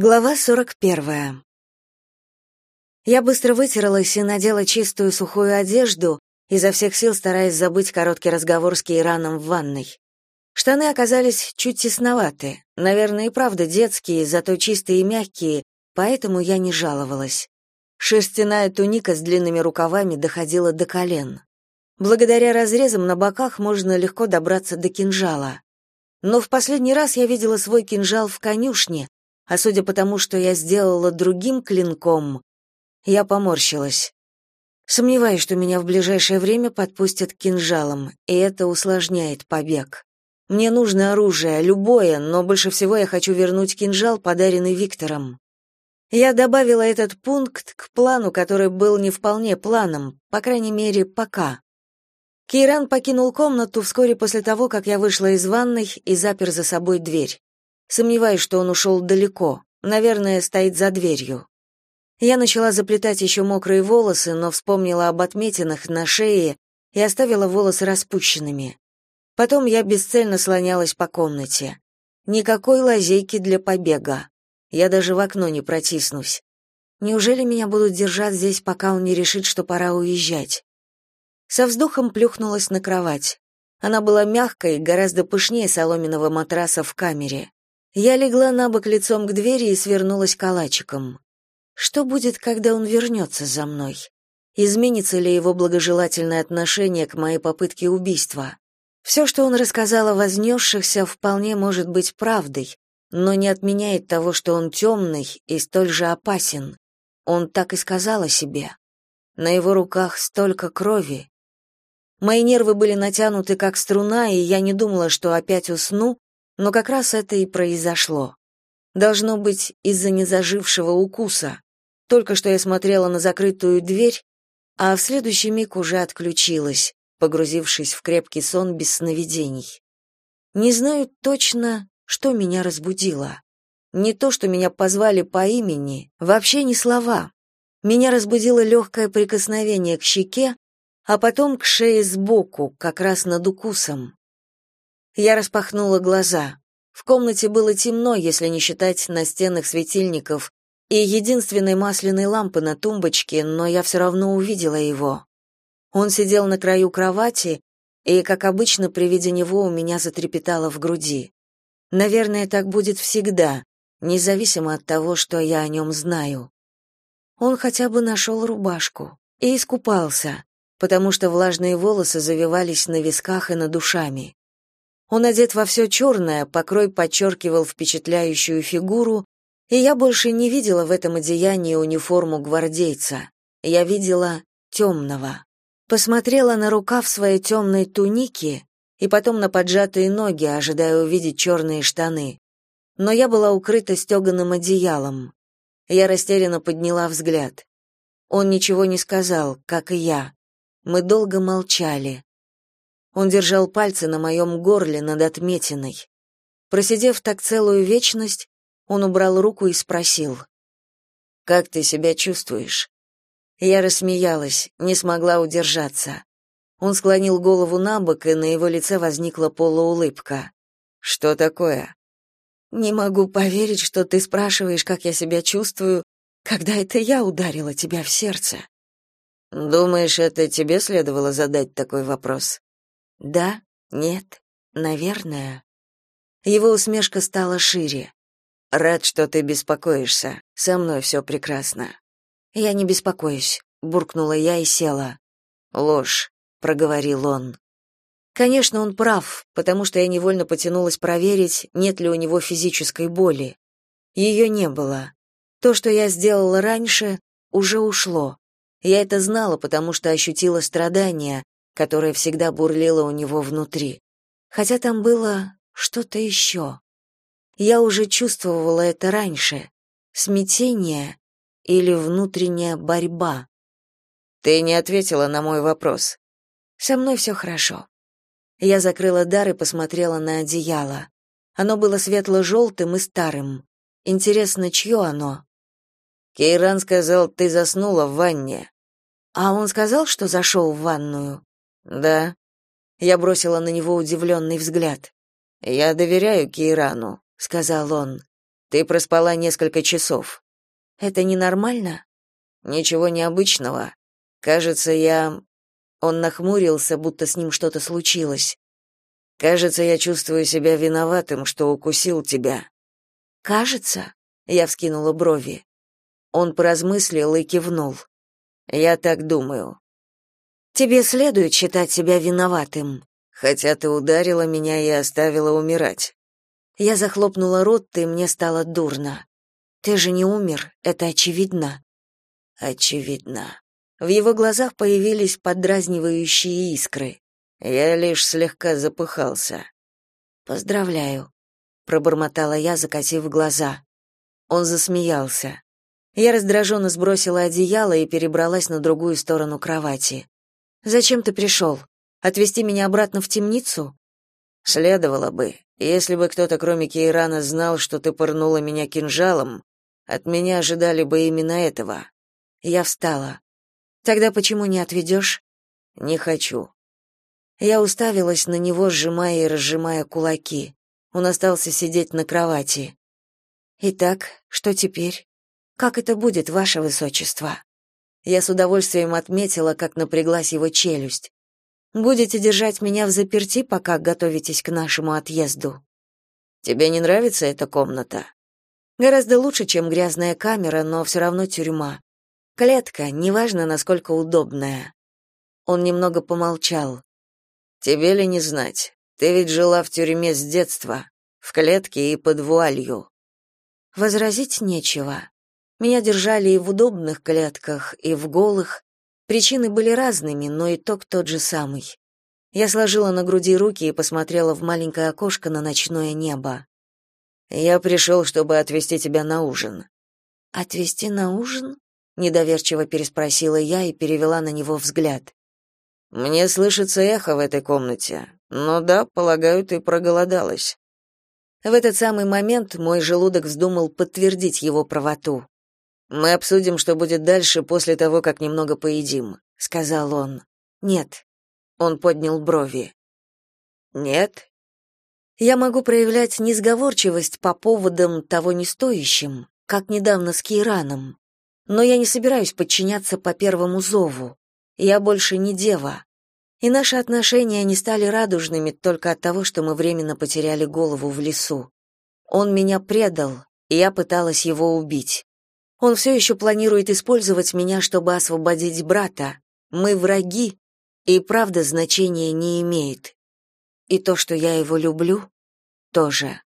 Глава 41. Я быстро вытерлась и надела чистую сухую одежду, изо всех сил стараясь забыть короткий разговор с Кейраном в ванной. Штаны оказались чуть тесноваты, наверное, и правда детские, зато чистые и мягкие, поэтому я не жаловалась. Шерстяная туника с длинными рукавами доходила до колен. Благодаря разрезам на боках можно легко добраться до кинжала. Но в последний раз я видела свой кинжал в конюшне, а судя по тому, что я сделала другим клинком, я поморщилась. Сомневаюсь, что меня в ближайшее время подпустят к кинжалам, и это усложняет побег. Мне нужно оружие, любое, но больше всего я хочу вернуть кинжал, подаренный Виктором. Я добавила этот пункт к плану, который был не вполне планом, по крайней мере, пока. Кейран покинул комнату вскоре после того, как я вышла из ванной и запер за собой дверь. Сомневаюсь, что он ушел далеко. Наверное, стоит за дверью. Я начала заплетать еще мокрые волосы, но вспомнила об отметинах на шее и оставила волосы распущенными. Потом я бесцельно слонялась по комнате. Никакой лазейки для побега. Я даже в окно не протиснусь. Неужели меня будут держать здесь, пока он не решит, что пора уезжать? Со вздохом плюхнулась на кровать. Она была мягкой, гораздо пышнее соломенного матраса в камере. Я легла на бок лицом к двери и свернулась калачиком. Что будет, когда он вернется за мной? Изменится ли его благожелательное отношение к моей попытке убийства? Все, что он рассказал о вознесшихся, вполне может быть правдой, но не отменяет того, что он темный и столь же опасен. Он так и сказал о себе. На его руках столько крови. Мои нервы были натянуты как струна, и я не думала, что опять усну, но как раз это и произошло. Должно быть, из-за незажившего укуса. Только что я смотрела на закрытую дверь, а в следующий миг уже отключилась, погрузившись в крепкий сон без сновидений. Не знаю точно, что меня разбудило. Не то, что меня позвали по имени, вообще не слова. Меня разбудило легкое прикосновение к щеке, а потом к шее сбоку, как раз над укусом. Я распахнула глаза. В комнате было темно, если не считать настенных светильников и единственной масляной лампы на тумбочке, но я все равно увидела его. Он сидел на краю кровати, и, как обычно, при виде него у меня затрепетало в груди. Наверное, так будет всегда, независимо от того, что я о нем знаю. Он хотя бы нашел рубашку и искупался, потому что влажные волосы завивались на висках и над ушами. Он одет во все черное, покрой подчеркивал впечатляющую фигуру, и я больше не видела в этом одеянии униформу гвардейца. Я видела темного. Посмотрела на рукав своей темной туники и потом на поджатые ноги, ожидая увидеть черные штаны. Но я была укрыта стеганым одеялом. Я растерянно подняла взгляд. Он ничего не сказал, как и я. Мы долго молчали. Он держал пальцы на моем горле над отметиной. Просидев так целую вечность, он убрал руку и спросил: "Как ты себя чувствуешь?" Я рассмеялась, не смогла удержаться. Он склонил голову на бок, и на его лице возникла полуулыбка. Что такое? Не могу поверить, что ты спрашиваешь, как я себя чувствую, когда это я ударила тебя в сердце. Думаешь, это тебе следовало задать такой вопрос? Да, нет, наверное. Его усмешка стала шире. Рад, что ты беспокоишься. Со мной все прекрасно. Я не беспокоюсь, буркнула я и села. Ложь, проговорил он. Конечно, он прав, потому что я невольно потянулась проверить, нет ли у него физической боли. Ее не было. То, что я сделала раньше, уже ушло. Я это знала, потому что ощутила страдания, которая всегда бурлила у него внутри. Хотя там было что-то еще. Я уже чувствовала это раньше. Смятение или внутренняя борьба. Ты не ответила на мой вопрос. Со мной все хорошо. Я закрыла дар и посмотрела на одеяло. Оно было светло-желтым и старым. Интересно, чье оно? Кейран сказал, ты заснула в ванне. А он сказал, что зашел в ванную? Да. Я бросила на него удивленный взгляд. Я доверяю Кейрану, сказал он. Ты проспала несколько часов. Это ненормально? Ничего необычного. Кажется, я Он нахмурился, будто с ним что-то случилось. Кажется, я чувствую себя виноватым, что укусил тебя. Кажется, я вскинула брови. Он поразмыслил и кивнул. Я так думаю. Тебе следует считать себя виноватым, хотя ты ударила меня и оставила умирать. Я захлопнула рот, и мне стало дурно. Ты же не умер, это очевидно. Очевидно. В его глазах появились подразнивающие искры. Я лишь слегка запыхался. Поздравляю, пробормотала я, закатив глаза. Он засмеялся. Я раздраженно сбросила одеяло и перебралась на другую сторону кровати. Зачем ты пришел? Отвезти меня обратно в темницу? Следовало бы. Если бы кто-то кроме Кейрана знал, что ты пырнула меня кинжалом, от меня ожидали бы именно этого. Я встала. Тогда почему не отведешь?» Не хочу. Я уставилась на него, сжимая и разжимая кулаки. Он остался сидеть на кровати. «Итак, что теперь? Как это будет, ваше высочество?» Я с удовольствием отметила, как напряглась его челюсть. «Будете держать меня в заперти, пока готовитесь к нашему отъезду?» «Тебе не нравится эта комната?» «Гораздо лучше, чем грязная камера, но все равно тюрьма. Клетка, неважно, насколько удобная». Он немного помолчал. Тебе ли не знать? Ты ведь жила в тюрьме с детства, в клетке и под вуалью. Возразить нечего. Меня держали и в удобных клетках, и в голых. Причины были разными, но итог тот же самый. Я сложила на груди руки и посмотрела в маленькое окошко на ночное небо. Я пришел, чтобы отвезти тебя на ужин. Отвезти на ужин? недоверчиво переспросила я и перевела на него взгляд. Мне слышится эхо в этой комнате. Но да, полагаю, ты проголодалась. В этот самый момент мой желудок вздумал подтвердить его правоту. Мы обсудим, что будет дальше после того, как немного поедим, сказал он. Нет. Он поднял брови. Нет. Я могу проявлять несговорчивость по поводам того не стоящим, как недавно с Кираном. Но я не собираюсь подчиняться по первому зову. Я больше не дева. И наши отношения не стали радужными только от того, что мы временно потеряли голову в лесу. Он меня предал, и я пыталась его убить. Он все еще планирует использовать меня, чтобы освободить брата. Мы враги, и правда значения не имеет. И то, что я его люблю, тоже.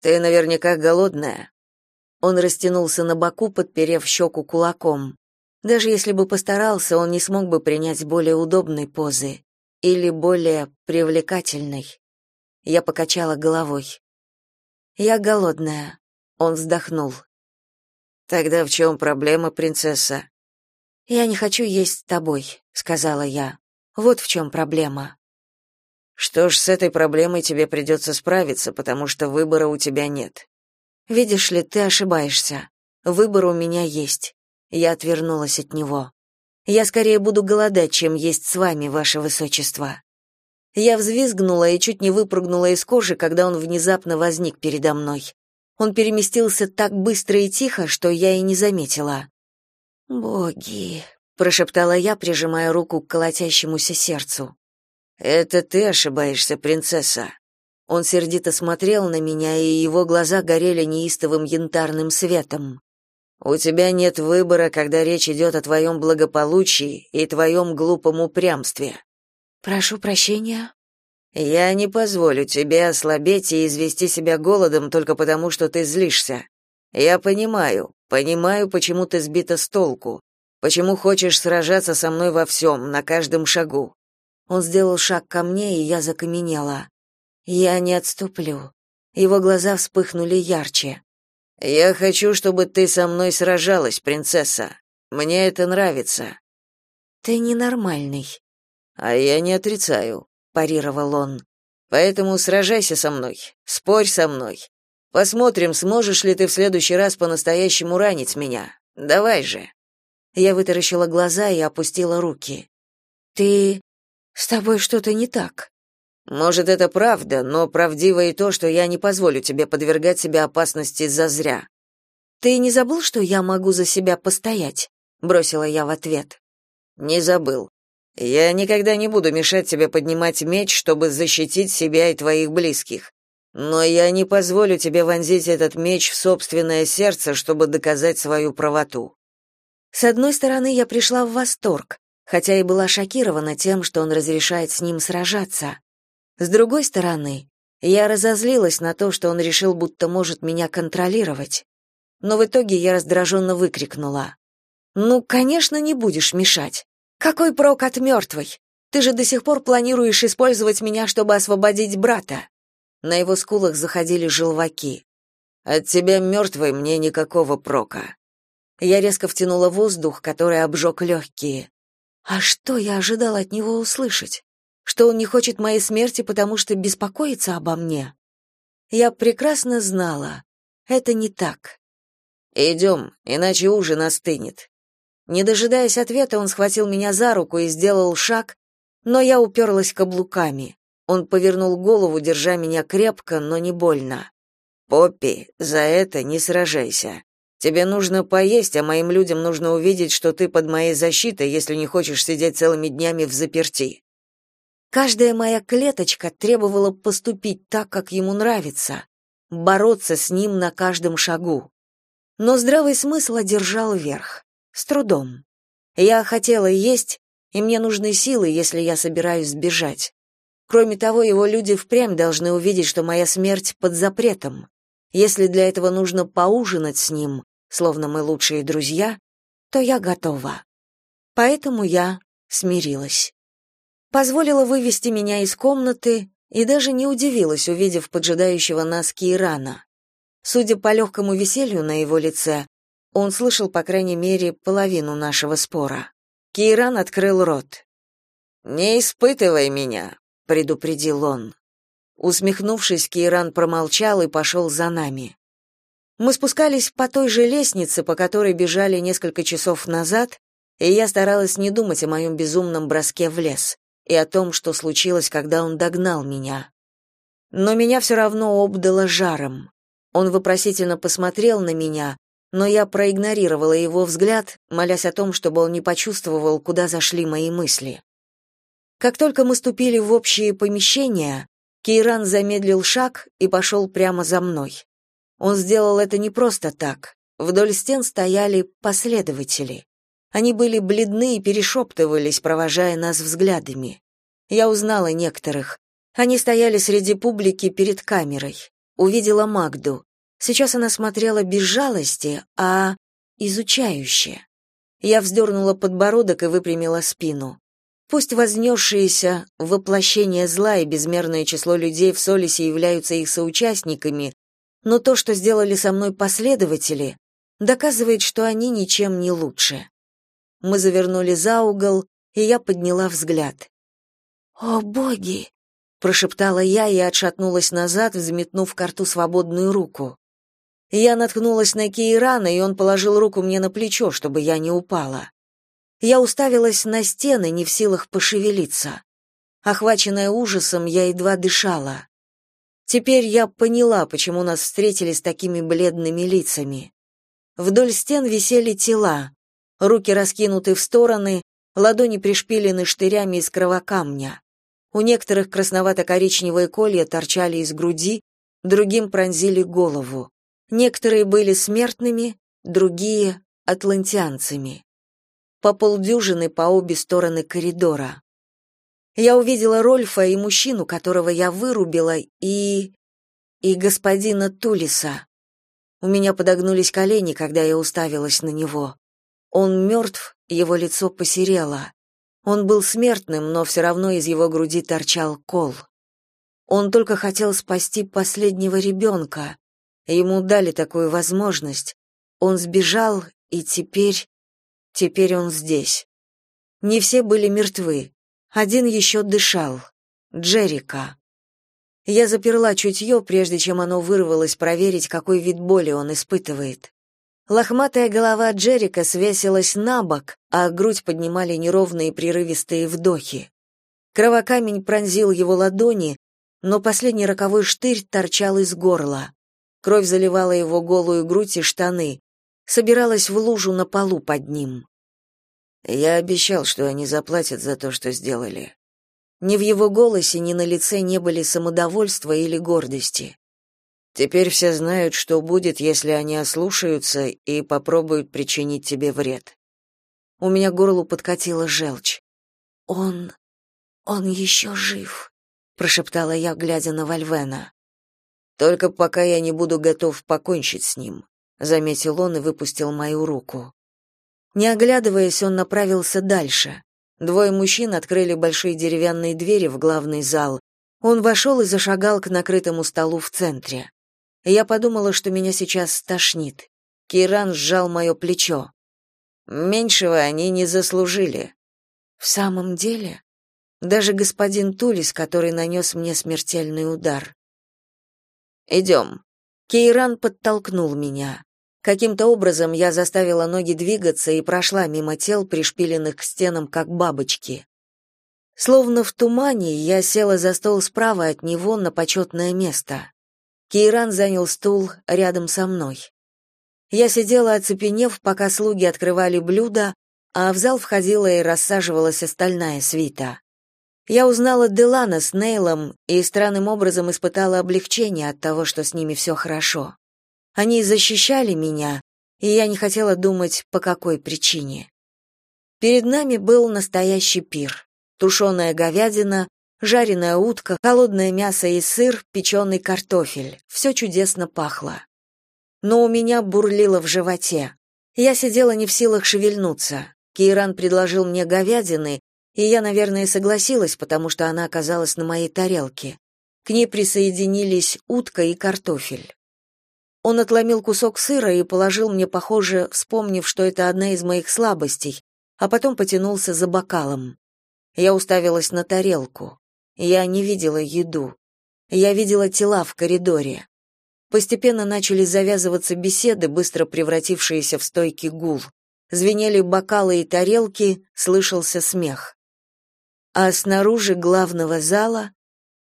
Ты наверняка голодная. Он растянулся на боку, подперев щеку кулаком. Даже если бы постарался, он не смог бы принять более удобной позы или более привлекательной. Я покачала головой. Я голодная. Он вздохнул. Тогда в чем проблема, принцесса? Я не хочу есть с тобой, сказала я. Вот в чем проблема. Что ж, с этой проблемой тебе придется справиться, потому что выбора у тебя нет. Видишь ли, ты ошибаешься. Выбор у меня есть. Я отвернулась от него. Я скорее буду голодать, чем есть с вами, ваше высочество. Я взвизгнула и чуть не выпрыгнула из кожи, когда он внезапно возник передо мной. Он переместился так быстро и тихо, что я и не заметила. «Боги!» — прошептала я, прижимая руку к колотящемуся сердцу. «Это ты ошибаешься, принцесса». Он сердито смотрел на меня, и его глаза горели неистовым янтарным светом. У тебя нет выбора, когда речь идет о твоем благополучии и твоем глупом упрямстве. Прошу прощения. Я не позволю тебе ослабеть и извести себя голодом только потому, что ты злишься. Я понимаю, понимаю, почему ты сбита с толку, почему хочешь сражаться со мной во всем, на каждом шагу. Он сделал шаг ко мне, и я закаменела. Я не отступлю. Его глаза вспыхнули ярче. Я хочу, чтобы ты со мной сражалась, принцесса. Мне это нравится. Ты ненормальный. А я не отрицаю, парировал он. Поэтому сражайся со мной, спорь со мной. Посмотрим, сможешь ли ты в следующий раз по-настоящему ранить меня. Давай же. Я вытаращила глаза и опустила руки. Ты с тобой что-то не так. Может, это правда, но правдиво и то, что я не позволю тебе подвергать себя опасности зазря. Ты не забыл, что я могу за себя постоять? бросила я в ответ. Не забыл. Я никогда не буду мешать тебе поднимать меч, чтобы защитить себя и твоих близких. Но я не позволю тебе вонзить этот меч в собственное сердце, чтобы доказать свою правоту. С одной стороны, я пришла в восторг, хотя и была шокирована тем, что он разрешает с ним сражаться. С другой стороны, я разозлилась на то, что он решил, будто может меня контролировать. Но в итоге я раздраженно выкрикнула. «Ну, конечно, не будешь мешать. Какой прок от мертвой? Ты же до сих пор планируешь использовать меня, чтобы освободить брата». На его скулах заходили желваки. «От тебя мертвой мне никакого прока». Я резко втянула воздух, который обжег легкие. А что я ожидала от него услышать? что он не хочет моей смерти, потому что беспокоится обо мне. Я прекрасно знала, это не так. «Идем, иначе ужин остынет». Не дожидаясь ответа, он схватил меня за руку и сделал шаг, но я уперлась каблуками. Он повернул голову, держа меня крепко, но не больно. «Поппи, за это не сражайся. Тебе нужно поесть, а моим людям нужно увидеть, что ты под моей защитой, если не хочешь сидеть целыми днями в заперти. Каждая моя клеточка требовала поступить так, как ему нравится, бороться с ним на каждом шагу. Но здравый смысл одержал верх. С трудом. Я хотела есть, и мне нужны силы, если я собираюсь сбежать. Кроме того, его люди впрямь должны увидеть, что моя смерть под запретом. Если для этого нужно поужинать с ним, словно мы лучшие друзья, то я готова. Поэтому я смирилась позволила вывести меня из комнаты и даже не удивилась, увидев поджидающего нас Кирана. Судя по легкому веселью на его лице, он слышал, по крайней мере, половину нашего спора. Киран открыл рот. «Не испытывай меня», — предупредил он. Усмехнувшись, Киран промолчал и пошел за нами. Мы спускались по той же лестнице, по которой бежали несколько часов назад, и я старалась не думать о моем безумном броске в лес и о том, что случилось, когда он догнал меня. Но меня все равно обдало жаром. Он вопросительно посмотрел на меня, но я проигнорировала его взгляд, молясь о том, чтобы он не почувствовал, куда зашли мои мысли. Как только мы ступили в общие помещения, Кейран замедлил шаг и пошел прямо за мной. Он сделал это не просто так. Вдоль стен стояли последователи. Они были бледны и перешептывались, провожая нас взглядами. Я узнала некоторых. Они стояли среди публики перед камерой. Увидела Магду. Сейчас она смотрела без жалости, а изучающе. Я вздернула подбородок и выпрямила спину. Пусть вознесшиеся воплощение зла и безмерное число людей в Солисе являются их соучастниками, но то, что сделали со мной последователи, доказывает, что они ничем не лучше. Мы завернули за угол, и я подняла взгляд. «О, боги!» — прошептала я и отшатнулась назад, взметнув карту свободную руку. Я наткнулась на Кейрана, и он положил руку мне на плечо, чтобы я не упала. Я уставилась на стены, не в силах пошевелиться. Охваченная ужасом, я едва дышала. Теперь я поняла, почему нас встретили с такими бледными лицами. Вдоль стен висели тела, руки раскинуты в стороны, ладони пришпилены штырями из кровокамня. У некоторых красновато-коричневые колья торчали из груди, другим пронзили голову. Некоторые были смертными, другие — атлантианцами. По полдюжины по обе стороны коридора. Я увидела Рольфа и мужчину, которого я вырубила, и... и господина Тулиса. У меня подогнулись колени, когда я уставилась на него. Он мертв, его лицо посерело. Он был смертным, но все равно из его груди торчал кол. Он только хотел спасти последнего ребенка. Ему дали такую возможность. Он сбежал, и теперь... Теперь он здесь. Не все были мертвы. Один еще дышал. Джерика. Я заперла чутье, прежде чем оно вырвалось проверить, какой вид боли он испытывает. Лохматая голова Джерика свесилась на бок, а грудь поднимали неровные прерывистые вдохи. Кровокамень пронзил его ладони, но последний роковой штырь торчал из горла. Кровь заливала его голую грудь и штаны, собиралась в лужу на полу под ним. Я обещал, что они заплатят за то, что сделали. Ни в его голосе, ни на лице не были самодовольства или гордости. Теперь все знают, что будет, если они ослушаются и попробуют причинить тебе вред. У меня горлу подкатила желчь. Он... он еще жив, прошептала я, глядя на Вальвена. Только пока я не буду готов покончить с ним, заметил он и выпустил мою руку. Не оглядываясь, он направился дальше. Двое мужчин открыли большие деревянные двери в главный зал. Он вошел и зашагал к накрытому столу в центре. Я подумала, что меня сейчас стошнит. Киран сжал мое плечо. Меньшего они не заслужили. В самом деле, даже господин Тулис, который нанес мне смертельный удар. «Идем». Кейран подтолкнул меня. Каким-то образом я заставила ноги двигаться и прошла мимо тел, пришпиленных к стенам, как бабочки. Словно в тумане, я села за стол справа от него на почетное место. Кейран занял стул рядом со мной. Я сидела, оцепенев, пока слуги открывали блюда, а в зал входила и рассаживалась остальная свита. Я узнала Делана с Нейлом и странным образом испытала облегчение от того, что с ними все хорошо. Они защищали меня, и я не хотела думать, по какой причине. Перед нами был настоящий пир. Тушеная говядина, Жареная утка, холодное мясо и сыр, печеный картофель. Все чудесно пахло. Но у меня бурлило в животе. Я сидела не в силах шевельнуться. Кейран предложил мне говядины, и я, наверное, согласилась, потому что она оказалась на моей тарелке. К ней присоединились утка и картофель. Он отломил кусок сыра и положил мне, похоже, вспомнив, что это одна из моих слабостей, а потом потянулся за бокалом. Я уставилась на тарелку. Я не видела еду. Я видела тела в коридоре. Постепенно начали завязываться беседы, быстро превратившиеся в стойкий гул. Звенели бокалы и тарелки, слышался смех. А снаружи главного зала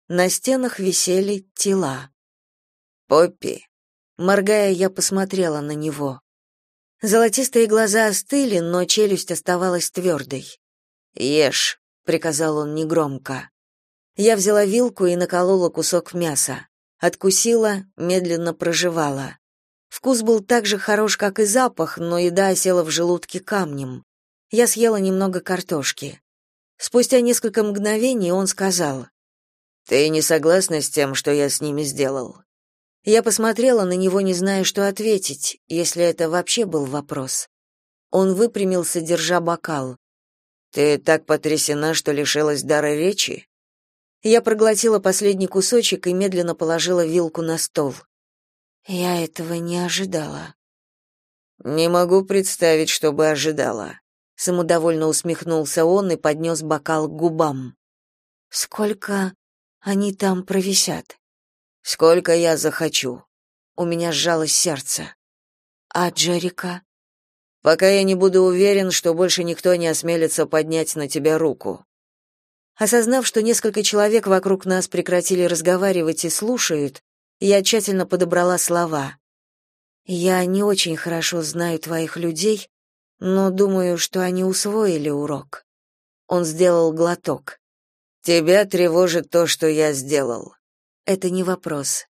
на стенах висели тела. «Поппи!» Моргая, я посмотрела на него. Золотистые глаза остыли, но челюсть оставалась твердой. «Ешь», — приказал он негромко. Я взяла вилку и наколола кусок мяса. Откусила, медленно прожевала. Вкус был так же хорош, как и запах, но еда осела в желудке камнем. Я съела немного картошки. Спустя несколько мгновений он сказал: "Ты не согласна с тем, что я с ними сделал?" Я посмотрела на него, не зная, что ответить, если это вообще был вопрос. Он выпрямился, держа бокал. Ты так потрясена, что лишилась дара речи? Я проглотила последний кусочек и медленно положила вилку на стол. Я этого не ожидала. Не могу представить, что бы ожидала. Самодовольно усмехнулся он и поднес бокал к губам. Сколько они там провисят? Сколько я захочу. У меня сжалось сердце. А Джерика? Пока я не буду уверен, что больше никто не осмелится поднять на тебя руку. Осознав, что несколько человек вокруг нас прекратили разговаривать и слушают, я тщательно подобрала слова. Я не очень хорошо знаю твоих людей, но думаю, что они усвоили урок. Он сделал глоток. Тебя тревожит то, что я сделал. Это не вопрос.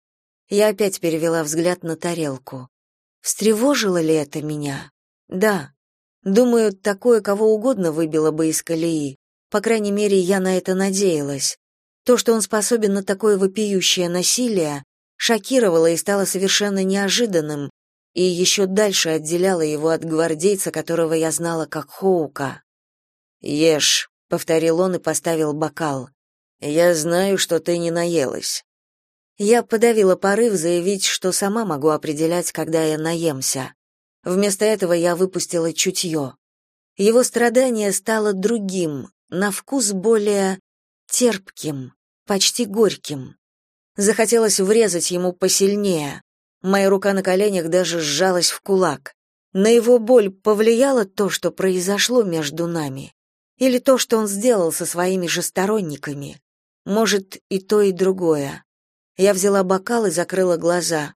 Я опять перевела взгляд на тарелку. Встревожило ли это меня? Да. Думаю, такое кого угодно выбило бы из колеи. По крайней мере, я на это надеялась. То, что он способен на такое вопиющее насилие, шокировало и стало совершенно неожиданным, и еще дальше отделяло его от гвардейца, которого я знала как Хоука. «Ешь», — повторил он и поставил бокал. «Я знаю, что ты не наелась». Я подавила порыв заявить, что сама могу определять, когда я наемся. Вместо этого я выпустила чутье. Его страдание стало другим, на вкус более терпким, почти горьким. Захотелось врезать ему посильнее. Моя рука на коленях даже сжалась в кулак. На его боль повлияло то, что произошло между нами. Или то, что он сделал со своими же сторонниками. Может, и то, и другое. Я взяла бокал и закрыла глаза.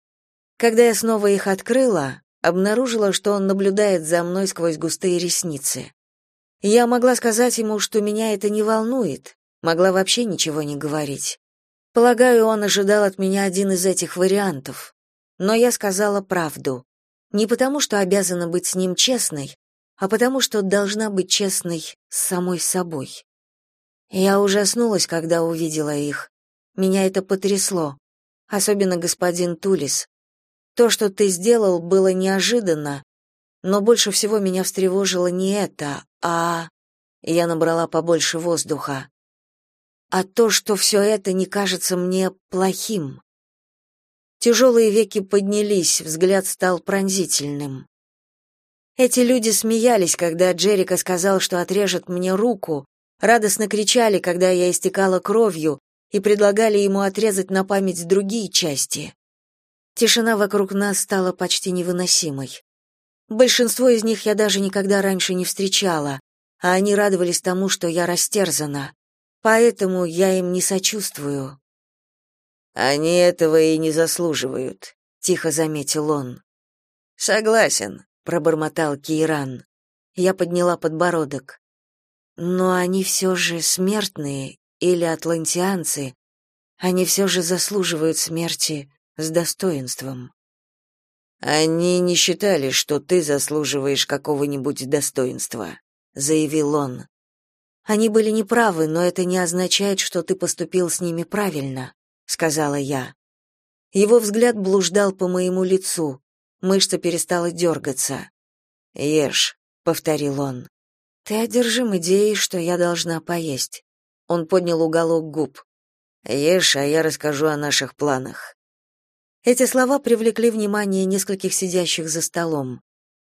Когда я снова их открыла, обнаружила, что он наблюдает за мной сквозь густые ресницы. Я могла сказать ему, что меня это не волнует, могла вообще ничего не говорить. Полагаю, он ожидал от меня один из этих вариантов. Но я сказала правду. Не потому, что обязана быть с ним честной, а потому, что должна быть честной с самой собой. Я ужаснулась, когда увидела их. Меня это потрясло, особенно господин Тулис. То, что ты сделал, было неожиданно, но больше всего меня встревожило не это, а... Я набрала побольше воздуха. А то, что все это не кажется мне плохим. Тяжелые веки поднялись, взгляд стал пронзительным. Эти люди смеялись, когда Джерика сказал, что отрежет мне руку, радостно кричали, когда я истекала кровью, и предлагали ему отрезать на память другие части. Тишина вокруг нас стала почти невыносимой. Большинство из них я даже никогда раньше не встречала, а они радовались тому, что я растерзана. Поэтому я им не сочувствую. Они этого и не заслуживают, тихо заметил он. Согласен, пробормотал Киран. Я подняла подбородок. Но они все же смертные или атлантианцы. Они все же заслуживают смерти с достоинством. Они не считали, что ты заслуживаешь какого-нибудь достоинства, заявил он. Они были неправы, но это не означает, что ты поступил с ними правильно, сказала я. Его взгляд блуждал по моему лицу. Мышца перестала дергаться. «Ешь», — повторил он. «Ты одержим идеей, что я должна поесть». Он поднял уголок губ. «Ешь, а я расскажу о наших планах». Эти слова привлекли внимание нескольких сидящих за столом.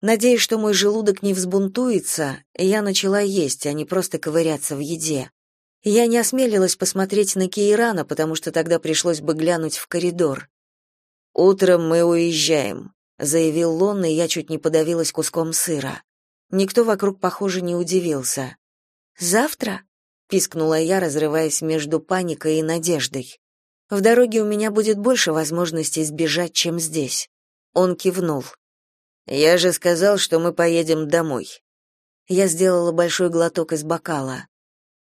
Надеясь, что мой желудок не взбунтуется, я начала есть, а не просто ковыряться в еде. Я не осмелилась посмотреть на Кейрана, потому что тогда пришлось бы глянуть в коридор. «Утром мы уезжаем», — заявил Лон, и я чуть не подавилась куском сыра. Никто вокруг, похоже, не удивился. «Завтра?» — пискнула я, разрываясь между паникой и надеждой. В дороге у меня будет больше возможностей сбежать, чем здесь. Он кивнул. Я же сказал, что мы поедем домой. Я сделала большой глоток из бокала.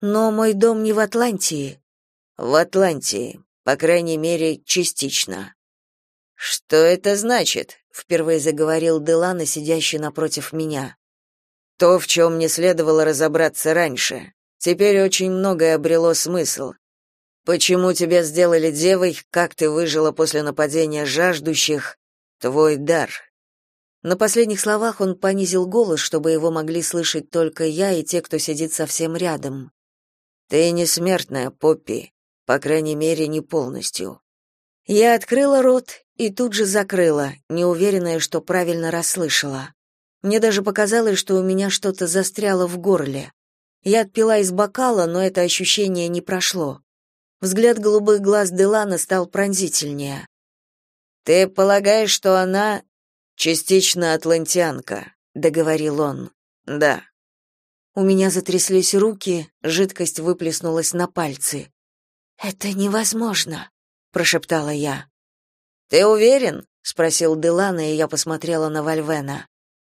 Но мой дом не в Атлантии. В Атлантии, по крайней мере, частично. Что это значит? впервые заговорил Делана, сидящий напротив меня. То, в чем мне следовало разобраться раньше. Теперь очень многое обрело смысл. Почему тебя сделали девой, как ты выжила после нападения жаждущих? Твой дар. На последних словах он понизил голос, чтобы его могли слышать только я и те, кто сидит совсем рядом. Ты не смертная, Поппи, по крайней мере, не полностью. Я открыла рот и тут же закрыла, неуверенная, что правильно расслышала. Мне даже показалось, что у меня что-то застряло в горле. Я отпила из бокала, но это ощущение не прошло. Взгляд голубых глаз Делана стал пронзительнее. Ты полагаешь, что она частично атлантианка, договорил он. Да. У меня затряслись руки, жидкость выплеснулась на пальцы. Это невозможно, прошептала я. Ты уверен? спросил Делана, и я посмотрела на Вальвена.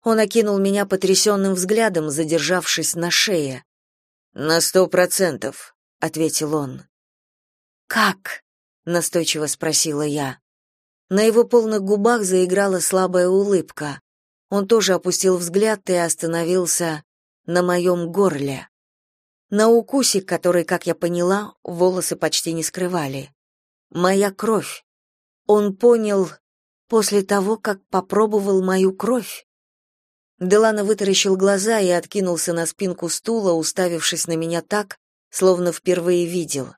Он окинул меня потрясенным взглядом, задержавшись на шее. На сто процентов, ответил он. Как? настойчиво спросила я. На его полных губах заиграла слабая улыбка. Он тоже опустил взгляд и остановился на моем горле. На укусе, который, как я поняла, волосы почти не скрывали. Моя кровь. Он понял после того, как попробовал мою кровь. Делана вытаращил глаза и откинулся на спинку стула, уставившись на меня так, словно впервые видел.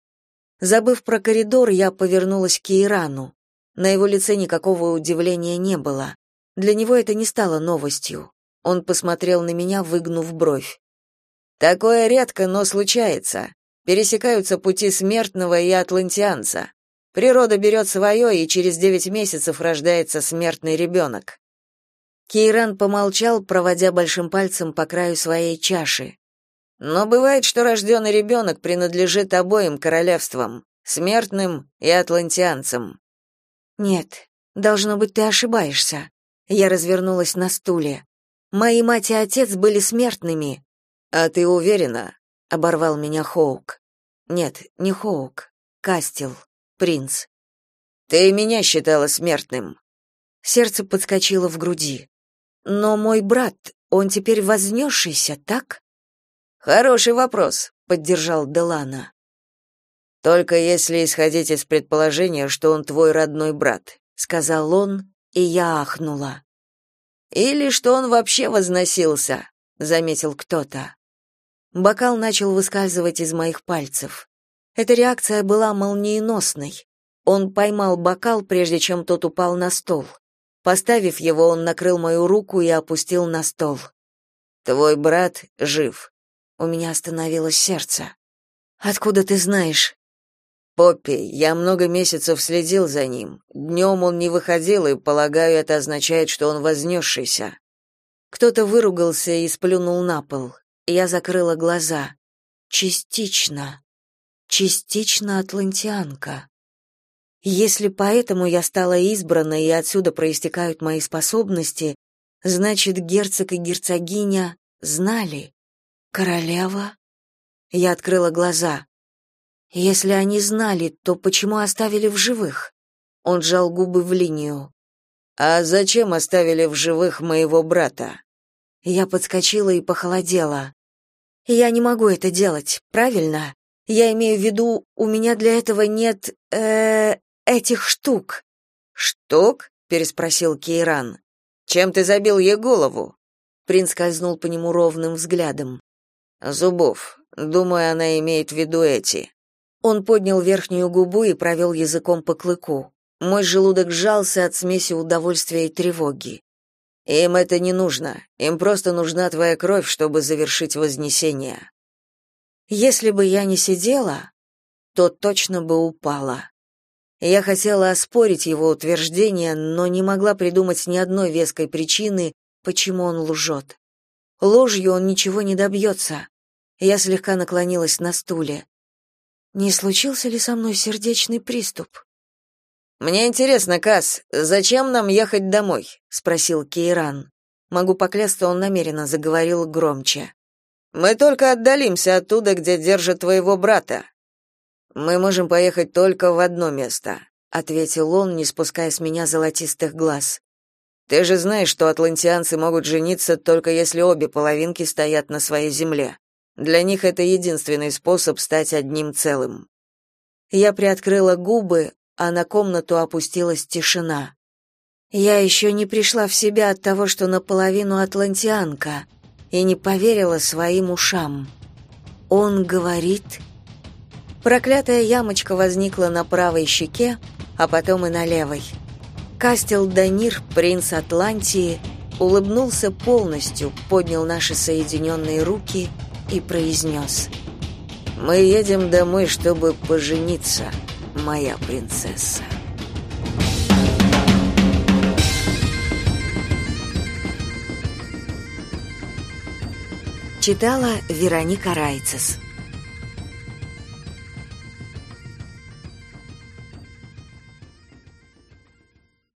Забыв про коридор, я повернулась к Ирану. На его лице никакого удивления не было. Для него это не стало новостью. Он посмотрел на меня, выгнув бровь. Такое редко, но случается. Пересекаются пути смертного и атлантианца. Природа берет свое, и через девять месяцев рождается смертный ребенок». Кейран помолчал, проводя большим пальцем по краю своей чаши. Но бывает, что рожденный ребенок принадлежит обоим королевствам, смертным и атлантианцам. Нет, должно быть, ты ошибаешься. Я развернулась на стуле. Мои мать и отец были смертными. А ты уверена? оборвал меня Хоук. Нет, не Хоук, Кастел, принц. Ты меня считала смертным. Сердце подскочило в груди. Но мой брат, он теперь вознесшийся, так? Хороший вопрос, поддержал Делана. Только если исходить из предположения, что он твой родной брат, сказал он, и я ахнула. Или что он вообще возносился, заметил кто-то. Бокал начал выскальзывать из моих пальцев. Эта реакция была молниеносной. Он поймал бокал, прежде чем тот упал на стол. Поставив его, он накрыл мою руку и опустил на стол. Твой брат жив. У меня остановилось сердце. Откуда ты знаешь? Поппи, я много месяцев следил за ним. Днем он не выходил, и, полагаю, это означает, что он вознесшийся». Кто-то выругался и сплюнул на пол. Я закрыла глаза. Частично. Частично атлантианка. Если поэтому я стала избрана и отсюда проистекают мои способности, значит, герцог и герцогиня знали. Королева? Я открыла глаза. Если они знали, то почему оставили в живых? Он сжал губы в линию. А зачем оставили в живых моего брата? Я подскочила и похолодела. Я не могу это делать, правильно? Я имею в виду, у меня для этого нет э этих штук. Штук? переспросил Кейран. Чем ты забил ей голову? Принц скользнул по нему ровным взглядом. Зубов. Думаю, она имеет в виду эти. Он поднял верхнюю губу и провел языком по клыку. Мой желудок сжался от смеси удовольствия и тревоги. Им это не нужно. Им просто нужна твоя кровь, чтобы завершить вознесение. Если бы я не сидела, то точно бы упала. Я хотела оспорить его утверждение, но не могла придумать ни одной веской причины, почему он лжет. Ложью он ничего не добьется. Я слегка наклонилась на стуле. Не случился ли со мной сердечный приступ? Мне интересно, Кас, зачем нам ехать домой? спросил Кейран. Могу поклясться, он намеренно заговорил громче. Мы только отдалимся оттуда, где держат твоего брата. Мы можем поехать только в одно место, ответил он, не спуская с меня золотистых глаз. Ты же знаешь, что атлантианцы могут жениться только если обе половинки стоят на своей земле. Для них это единственный способ стать одним целым. Я приоткрыла губы, а на комнату опустилась тишина. Я еще не пришла в себя от того, что наполовину атлантианка, и не поверила своим ушам. Он говорит... Проклятая ямочка возникла на правой щеке, а потом и на левой. Кастел Данир, принц Атлантии, улыбнулся полностью, поднял наши соединенные руки и произнес «Мы едем домой, чтобы пожениться, моя принцесса». Читала Вероника Райцес.